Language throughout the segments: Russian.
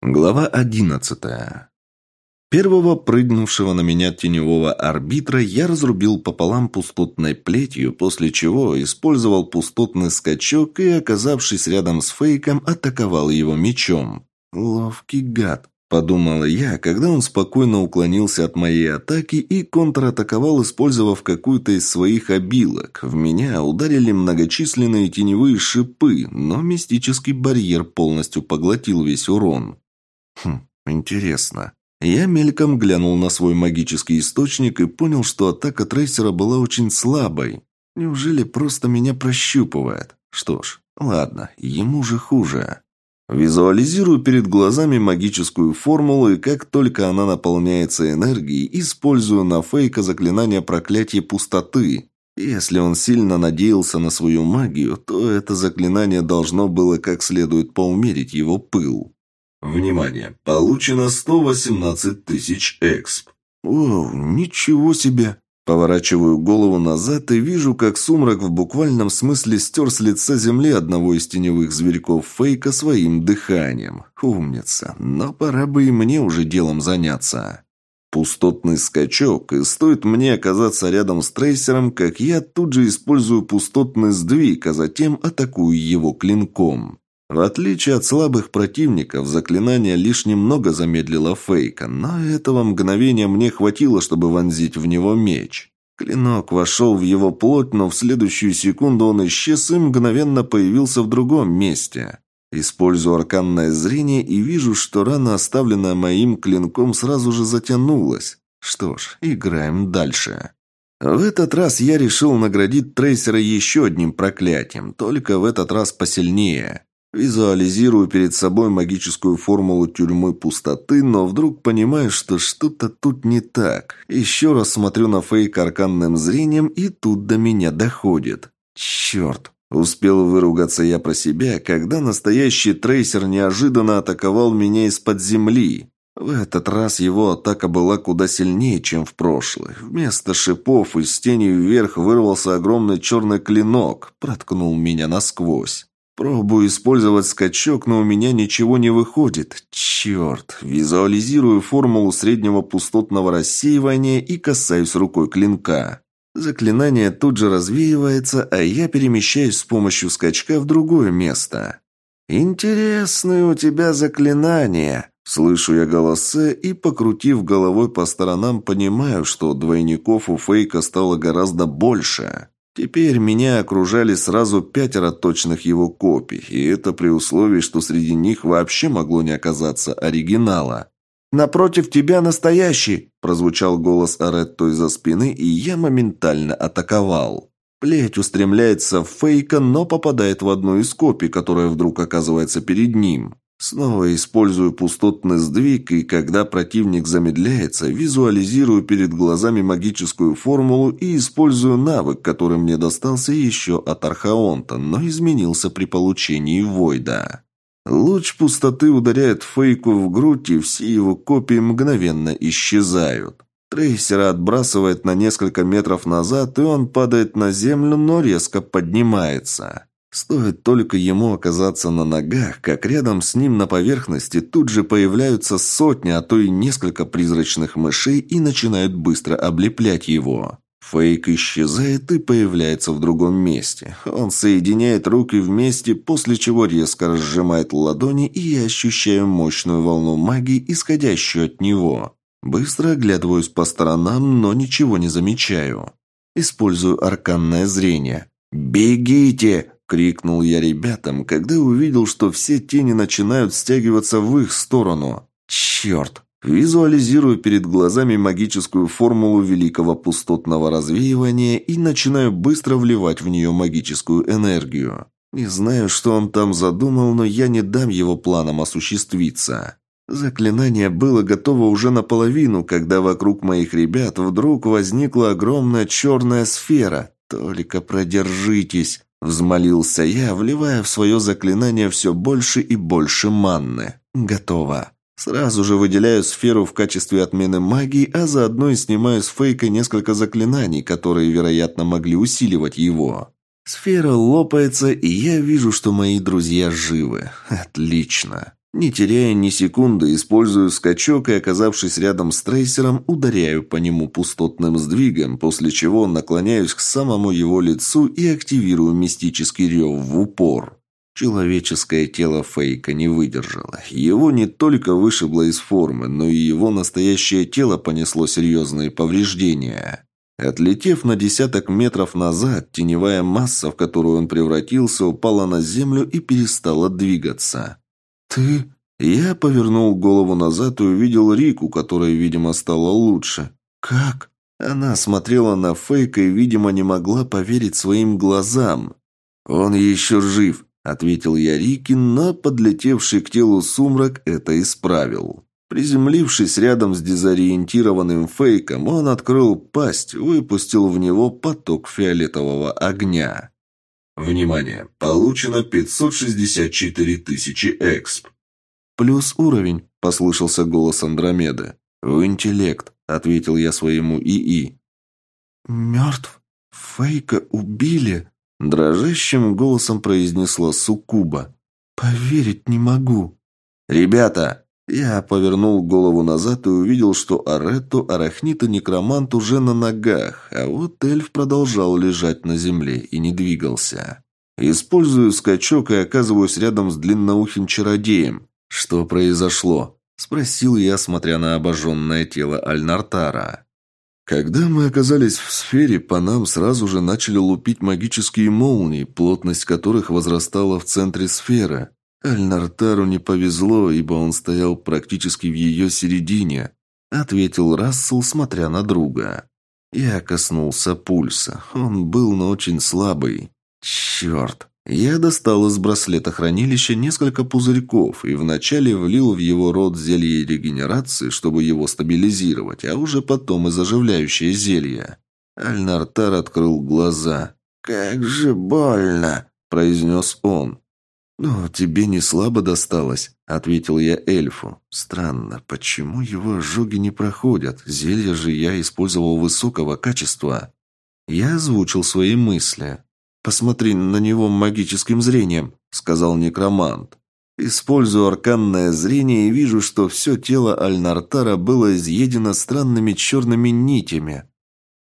Глава одиннадцатая. Первого прыгнувшего на меня теневого арбитра я разрубил пополам пустотной плетью, после чего использовал пустотный скачок и, оказавшись рядом с фейком, атаковал его мечом. Ловкий гад. Подумала я, когда он спокойно уклонился от моей атаки и контратаковал, использовав какую-то из своих обилок. В меня ударили многочисленные теневые шипы, но мистический барьер полностью поглотил весь урон. Хм, интересно. Я мельком глянул на свой магический источник и понял, что атака трейсера была очень слабой. Неужели просто меня прощупывает? Что ж, ладно, ему же хуже. Визуализирую перед глазами магическую формулу, и как только она наполняется энергией, использую на фейка заклинание проклятия пустоты. Если он сильно надеялся на свою магию, то это заклинание должно было как следует поумерить его пыл. Внимание! Получено 118 тысяч эксп. О, ничего себе! Поворачиваю голову назад и вижу, как сумрак в буквальном смысле стер с лица земли одного из теневых зверьков Фейка своим дыханием. Умница. Но пора бы и мне уже делом заняться. Пустотный скачок, и стоит мне оказаться рядом с трейсером, как я тут же использую пустотный сдвиг, а затем атакую его клинком. В отличие от слабых противников, заклинание лишь немного замедлило Фейка, но этого мгновения мне хватило, чтобы вонзить в него меч. Клинок вошел в его плоть, но в следующую секунду он исчез и мгновенно появился в другом месте. Использую арканное зрение и вижу, что рана, оставленная моим клинком, сразу же затянулась. Что ж, играем дальше. В этот раз я решил наградить трейсера еще одним проклятием, только в этот раз посильнее. Визуализирую перед собой магическую формулу тюрьмы пустоты, но вдруг понимаю, что что-то тут не так. Еще раз смотрю на фейк арканным зрением, и тут до меня доходит. Черт! Успел выругаться я про себя, когда настоящий трейсер неожиданно атаковал меня из-под земли. В этот раз его атака была куда сильнее, чем в прошлый. Вместо шипов из тени вверх вырвался огромный черный клинок, проткнул меня насквозь. Пробую использовать скачок, но у меня ничего не выходит. Черт. Визуализирую формулу среднего пустотного рассеивания и касаюсь рукой клинка. Заклинание тут же развеивается, а я перемещаюсь с помощью скачка в другое место. «Интересное у тебя заклинание!» Слышу я голосы и, покрутив головой по сторонам, понимаю, что двойников у Фейка стало гораздо больше. Теперь меня окружали сразу пятеро точных его копий, и это при условии, что среди них вообще могло не оказаться оригинала. «Напротив тебя настоящий!» – прозвучал голос Аретто из-за спины, и я моментально атаковал. Плеть устремляется в фейка, но попадает в одну из копий, которая вдруг оказывается перед ним. Снова использую пустотный сдвиг, и когда противник замедляется, визуализирую перед глазами магическую формулу и использую навык, который мне достался еще от Архаонта, но изменился при получении Войда. Луч пустоты ударяет Фейку в грудь, и все его копии мгновенно исчезают. Трейсера отбрасывает на несколько метров назад, и он падает на землю, но резко поднимается. Стоит только ему оказаться на ногах, как рядом с ним на поверхности тут же появляются сотни, а то и несколько призрачных мышей и начинают быстро облеплять его. Фейк исчезает и появляется в другом месте. Он соединяет руки вместе, после чего резко разжимает ладони, и я ощущаю мощную волну магии, исходящую от него. Быстро оглядываюсь по сторонам, но ничего не замечаю. Использую арканное зрение. «Бегите!» Крикнул я ребятам, когда увидел, что все тени начинают стягиваться в их сторону. Черт! Визуализирую перед глазами магическую формулу великого пустотного развеивания и начинаю быстро вливать в нее магическую энергию. Не знаю, что он там задумал, но я не дам его планам осуществиться. Заклинание было готово уже наполовину, когда вокруг моих ребят вдруг возникла огромная черная сфера. Только продержитесь. Взмолился я, вливая в свое заклинание все больше и больше манны. Готово. Сразу же выделяю сферу в качестве отмены магии, а заодно и снимаю с фейка несколько заклинаний, которые, вероятно, могли усиливать его. Сфера лопается, и я вижу, что мои друзья живы. Отлично. Не теряя ни секунды, использую скачок и, оказавшись рядом с трейсером, ударяю по нему пустотным сдвигом, после чего наклоняюсь к самому его лицу и активирую мистический рев в упор. Человеческое тело Фейка не выдержало. Его не только вышибло из формы, но и его настоящее тело понесло серьезные повреждения. Отлетев на десяток метров назад, теневая масса, в которую он превратился, упала на землю и перестала двигаться. «Ты...» Я повернул голову назад и увидел Рику, которая, видимо, стала лучше. «Как?» Она смотрела на Фейка и, видимо, не могла поверить своим глазам. «Он еще жив», ответил я Рикин, но подлетевший к телу сумрак это исправил. Приземлившись рядом с дезориентированным фейком, он открыл пасть, выпустил в него поток фиолетового огня. Внимание! Получено 564 тысячи эксп. «Плюс уровень», — послышался голос Андромеды. «В интеллект», — ответил я своему ИИ. «Мертв? Фейка убили?» Дрожащим голосом произнесла Сукуба. «Поверить не могу». «Ребята!» Я повернул голову назад и увидел, что Аретто, Арахнит и Некромант уже на ногах, а вот эльф продолжал лежать на земле и не двигался. Использую скачок и оказываюсь рядом с длинноухим чародеем. «Что произошло?» – спросил я, смотря на обожженное тело Альнартара. Когда мы оказались в сфере, по нам сразу же начали лупить магические молнии, плотность которых возрастала в центре сферы. Альнартару не повезло, ибо он стоял практически в ее середине, ответил Рассел, смотря на друга. Я коснулся пульса. Он был, но очень слабый. Черт. Я достал из браслета хранилища несколько пузырьков и вначале влил в его рот зелье регенерации, чтобы его стабилизировать, а уже потом и заживляющее зелье. Альнартар открыл глаза. «Как же больно!» – произнес он. «Но тебе не слабо досталось», – ответил я эльфу. «Странно, почему его ожоги не проходят? Зелье же я использовал высокого качества». Я озвучил свои мысли. «Посмотри на него магическим зрением», — сказал некромант. Использую арканное зрение и вижу, что все тело Альнартара было изъедено странными черными нитями.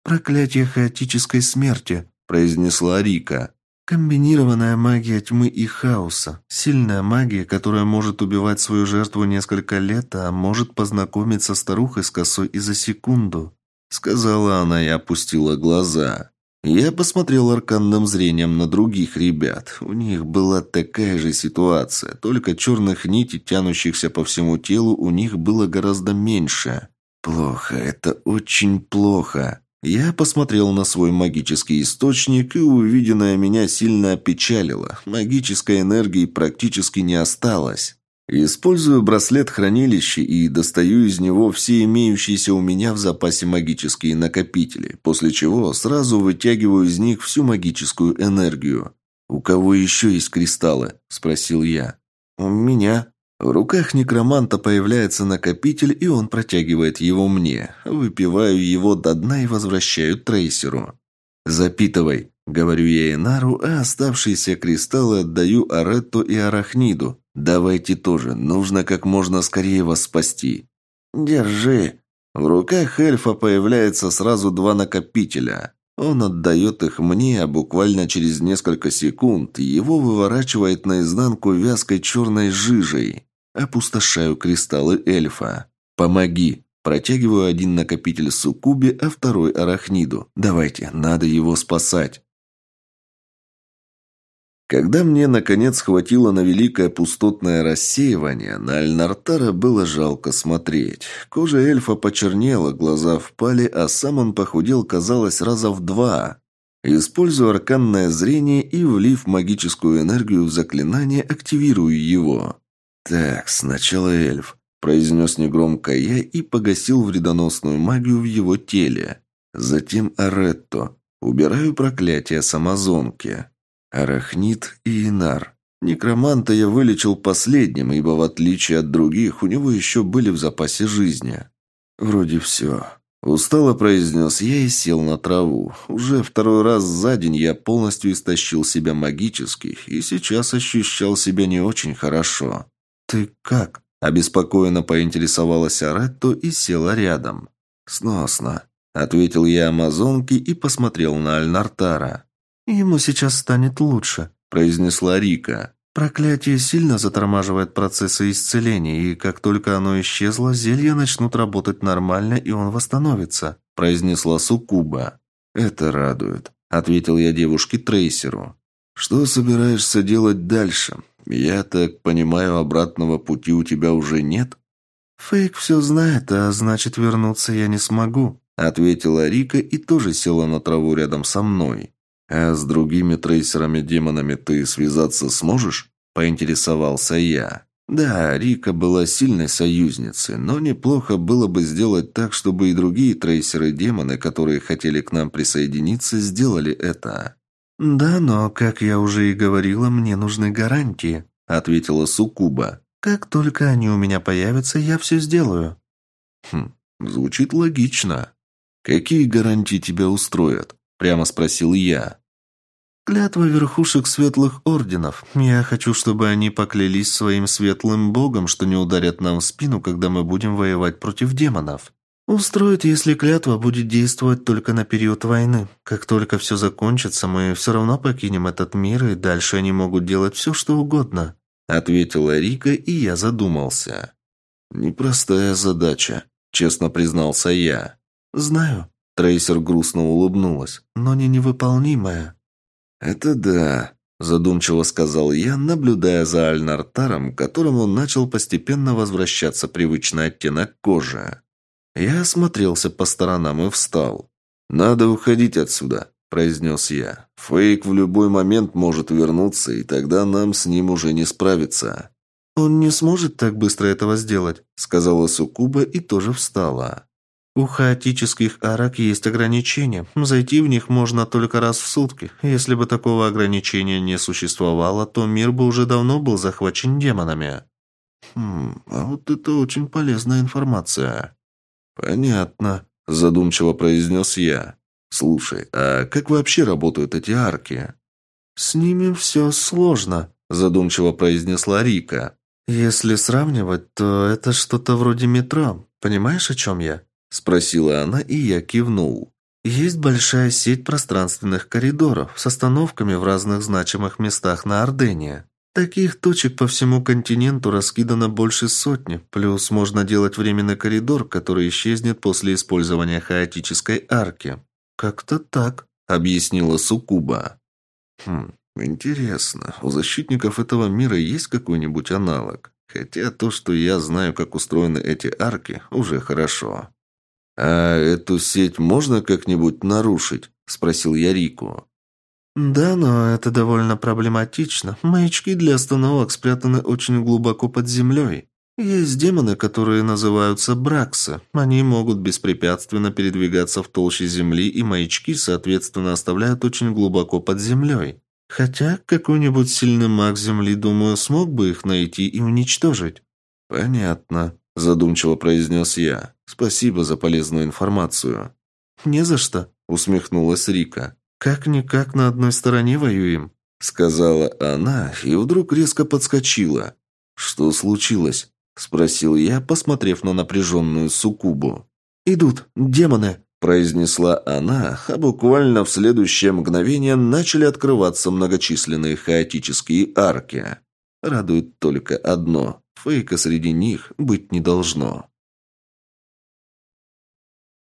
«Проклятие хаотической смерти», — произнесла Рика. «Комбинированная магия тьмы и хаоса. Сильная магия, которая может убивать свою жертву несколько лет, а может познакомиться со старухой с косой и за секунду», — сказала она и опустила глаза. Я посмотрел арканным зрением на других ребят. У них была такая же ситуация, только черных нитей, тянущихся по всему телу, у них было гораздо меньше. Плохо, это очень плохо. Я посмотрел на свой магический источник, и увиденное меня сильно опечалило. Магической энергии практически не осталось. Использую браслет хранилища и достаю из него все имеющиеся у меня в запасе магические накопители, после чего сразу вытягиваю из них всю магическую энергию. «У кого еще есть кристаллы?» – спросил я. «У меня». В руках некроманта появляется накопитель, и он протягивает его мне. Выпиваю его до дна и возвращаю трейсеру. «Запитывай», — говорю я Инару, а оставшиеся кристаллы отдаю Аретто и Арахниду. «Давайте тоже, нужно как можно скорее вас спасти». «Держи». В руках эльфа появляется сразу два накопителя. Он отдает их мне, а буквально через несколько секунд его выворачивает наизнанку вязкой черной жижей. Опустошаю кристаллы эльфа. «Помоги!» Протягиваю один накопитель суккубе, а второй арахниду. «Давайте, надо его спасать!» Когда мне, наконец, хватило на великое пустотное рассеивание, на Альнартара было жалко смотреть. Кожа эльфа почернела, глаза впали, а сам он похудел, казалось, раза в два. Использую арканное зрение и, влив магическую энергию в заклинание, активирую его. «Так, сначала эльф», – произнес негромко я и погасил вредоносную магию в его теле. Затем Аретто. Убираю проклятие с Амазонки. Арахнит и Инар. Некроманта я вылечил последним, ибо в отличие от других, у него еще были в запасе жизни. Вроде все. Устало произнес я и сел на траву. Уже второй раз за день я полностью истощил себя магически и сейчас ощущал себя не очень хорошо. «Ты как?» – обеспокоенно поинтересовалась Аретто и села рядом. «Сносно», – ответил я амазонке и посмотрел на Альнартара. «Ему сейчас станет лучше», – произнесла Рика. «Проклятие сильно затормаживает процессы исцеления, и как только оно исчезло, зелья начнут работать нормально, и он восстановится», – произнесла Сукуба. «Это радует», – ответил я девушке-трейсеру. «Что собираешься делать дальше? Я так понимаю, обратного пути у тебя уже нет?» «Фейк все знает, а значит, вернуться я не смогу», – ответила Рика и тоже села на траву рядом со мной. «А с другими трейсерами-демонами ты связаться сможешь?» – поинтересовался я. Да, Рика была сильной союзницей, но неплохо было бы сделать так, чтобы и другие трейсеры-демоны, которые хотели к нам присоединиться, сделали это. «Да, но, как я уже и говорила, мне нужны гарантии», – ответила Сукуба. «Как только они у меня появятся, я все сделаю». «Хм, звучит логично. Какие гарантии тебя устроят?» Прямо спросил я. «Клятва верхушек светлых орденов. Я хочу, чтобы они поклялись своим светлым богом, что не ударят нам в спину, когда мы будем воевать против демонов. Устроит, если клятва будет действовать только на период войны. Как только все закончится, мы все равно покинем этот мир, и дальше они могут делать все, что угодно», — ответила Рика, и я задумался. «Непростая задача», — честно признался я. «Знаю», Трейсер грустно улыбнулась. «Но не невыполнимая». «Это да», – задумчиво сказал я, наблюдая за Альнартаром, которому начал постепенно возвращаться привычный оттенок кожи. Я осмотрелся по сторонам и встал. «Надо уходить отсюда», – произнес я. «Фейк в любой момент может вернуться, и тогда нам с ним уже не справиться». «Он не сможет так быстро этого сделать», – сказала Сукуба и тоже встала. У хаотических арок есть ограничения. Зайти в них можно только раз в сутки. Если бы такого ограничения не существовало, то мир бы уже давно был захвачен демонами. Хм, а вот это очень полезная информация. Понятно, задумчиво произнес я. Слушай, а как вообще работают эти арки? С ними все сложно, задумчиво произнесла Рика. Если сравнивать, то это что-то вроде метро. Понимаешь, о чем я? – спросила она, и я кивнул. Есть большая сеть пространственных коридоров с остановками в разных значимых местах на Ордене. Таких точек по всему континенту раскидано больше сотни, плюс можно делать временный коридор, который исчезнет после использования хаотической арки. Как-то так, объяснила Сукуба. Хм, интересно, у защитников этого мира есть какой-нибудь аналог? Хотя то, что я знаю, как устроены эти арки, уже хорошо. «А эту сеть можно как-нибудь нарушить?» – спросил я Рику. «Да, но это довольно проблематично. Маячки для остановок спрятаны очень глубоко под землей. Есть демоны, которые называются браксы. Они могут беспрепятственно передвигаться в толще земли, и маячки, соответственно, оставляют очень глубоко под землей. Хотя какой-нибудь сильный маг земли, думаю, смог бы их найти и уничтожить». «Понятно», – задумчиво произнес я. Спасибо за полезную информацию». «Не за что», — усмехнулась Рика. «Как-никак на одной стороне воюем», — сказала она и вдруг резко подскочила. «Что случилось?» — спросил я, посмотрев на напряженную суккубу. «Идут, демоны!» – произнесла она, а буквально в следующее мгновение начали открываться многочисленные хаотические арки. Радует только одно – фейка среди них быть не должно.